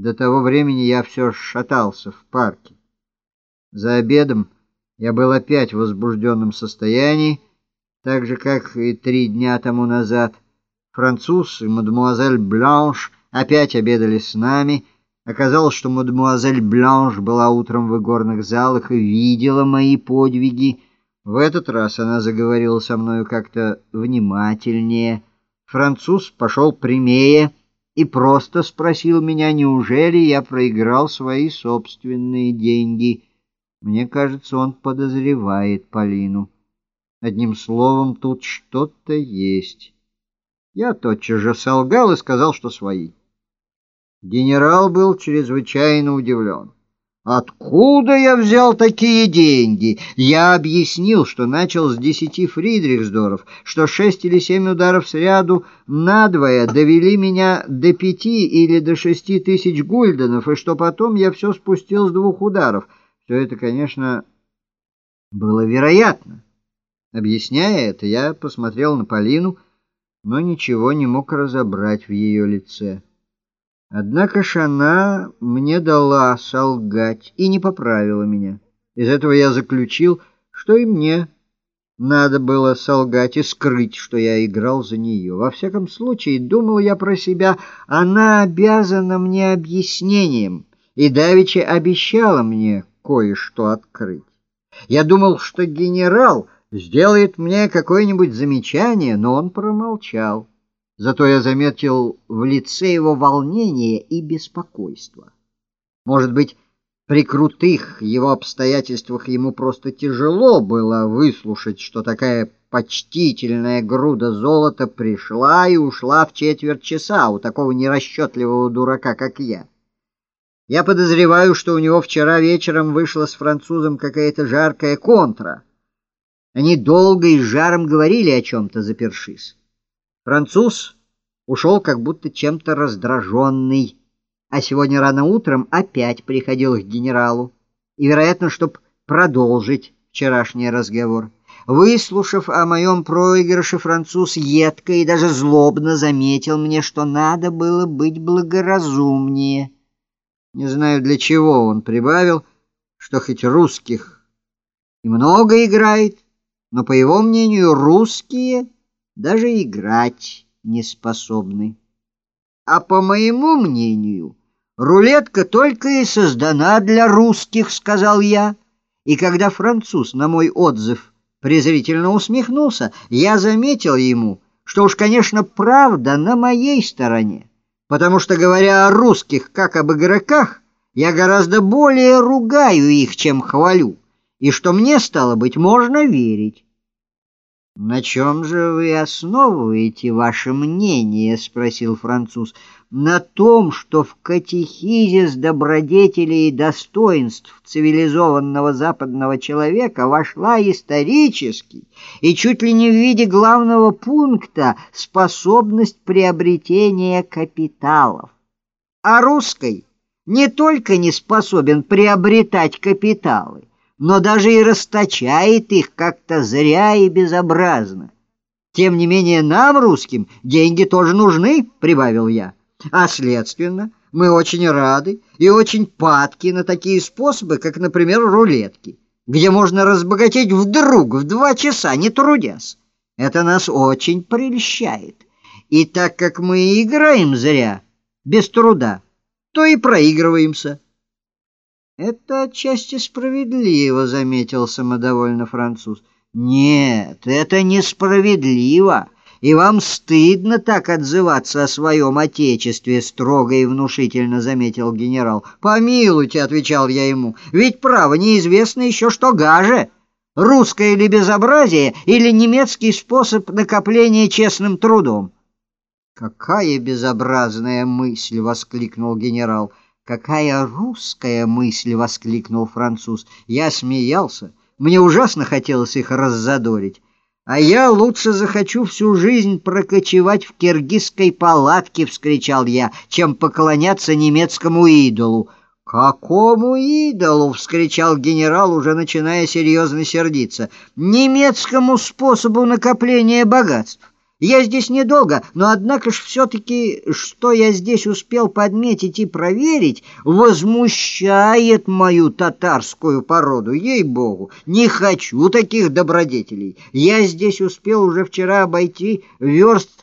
До того времени я все шатался в парке. За обедом я был опять в возбужденном состоянии, так же, как и три дня тому назад. Француз и мадемуазель Бланш опять обедали с нами. Оказалось, что мадемуазель Бланш была утром в игорных залах и видела мои подвиги. В этот раз она заговорила со мною как-то внимательнее. Француз пошел прямее и просто спросил меня, неужели я проиграл свои собственные деньги. Мне кажется, он подозревает Полину. Одним словом, тут что-то есть. Я тотчас же солгал и сказал, что свои. Генерал был чрезвычайно удивлен. Откуда я взял такие деньги? Я объяснил, что начал с десяти фридрихсдоров, что шесть или семь ударов сряду надвое довели меня до пяти или до шести тысяч гульденов, и что потом я все спустил с двух ударов. Все это, конечно, было вероятно. Объясняя это, я посмотрел на Полину, но ничего не мог разобрать в ее лице. Однако ж она мне дала солгать и не поправила меня. Из этого я заключил, что и мне надо было солгать и скрыть, что я играл за нее. Во всяком случае, думал я про себя, она обязана мне объяснением, и давеча обещала мне кое-что открыть. Я думал, что генерал сделает мне какое-нибудь замечание, но он промолчал. Зато я заметил в лице его волнение и беспокойство. Может быть, при крутых его обстоятельствах ему просто тяжело было выслушать, что такая почтительная груда золота пришла и ушла в четверть часа у такого нерасчетливого дурака, как я. Я подозреваю, что у него вчера вечером вышла с французом какая-то жаркая контра. Они долго и с жаром говорили о чем-то, запершись. Француз ушел как будто чем-то раздраженный, а сегодня рано утром опять приходил к генералу, и, вероятно, чтобы продолжить вчерашний разговор. Выслушав о моем проигрыше, француз едко и даже злобно заметил мне, что надо было быть благоразумнее. Не знаю, для чего он прибавил, что хоть русских и много играет, но, по его мнению, русские даже играть не способны. А по моему мнению, рулетка только и создана для русских, сказал я. И когда француз на мой отзыв презрительно усмехнулся, я заметил ему, что уж, конечно, правда на моей стороне, потому что, говоря о русских как об игроках, я гораздо более ругаю их, чем хвалю, и что мне, стало быть, можно верить. «На чем же вы основываете ваше мнение?» — спросил француз. «На том, что в катехизис добродетелей и достоинств цивилизованного западного человека вошла исторически и чуть ли не в виде главного пункта способность приобретения капиталов. А русской не только не способен приобретать капиталы, но даже и расточает их как-то зря и безобразно. Тем не менее нам, русским, деньги тоже нужны, прибавил я. А следственно, мы очень рады и очень падки на такие способы, как, например, рулетки, где можно разбогатеть вдруг в два часа, не трудясь. Это нас очень прельщает. И так как мы играем зря, без труда, то и проигрываемся. «Это отчасти справедливо», — заметил самодовольно француз. «Нет, это несправедливо, и вам стыдно так отзываться о своем отечестве», — строго и внушительно заметил генерал. «Помилуйте», — отвечал я ему, — «ведь, право, неизвестно еще что гаже, русское ли безобразие или немецкий способ накопления честным трудом». «Какая безобразная мысль!» — воскликнул генерал. «Какая русская мысль!» — воскликнул француз. Я смеялся. Мне ужасно хотелось их раззадорить. «А я лучше захочу всю жизнь прокочевать в киргизской палатке!» — вскричал я, «чем поклоняться немецкому идолу!» «Какому идолу?» — вскричал генерал, уже начиная серьезно сердиться. «Немецкому способу накопления богатств!» Я здесь недолго, но однако ж все-таки, что я здесь успел подметить и проверить, возмущает мою татарскую породу, ей-богу. Не хочу таких добродетелей. Я здесь успел уже вчера обойти верст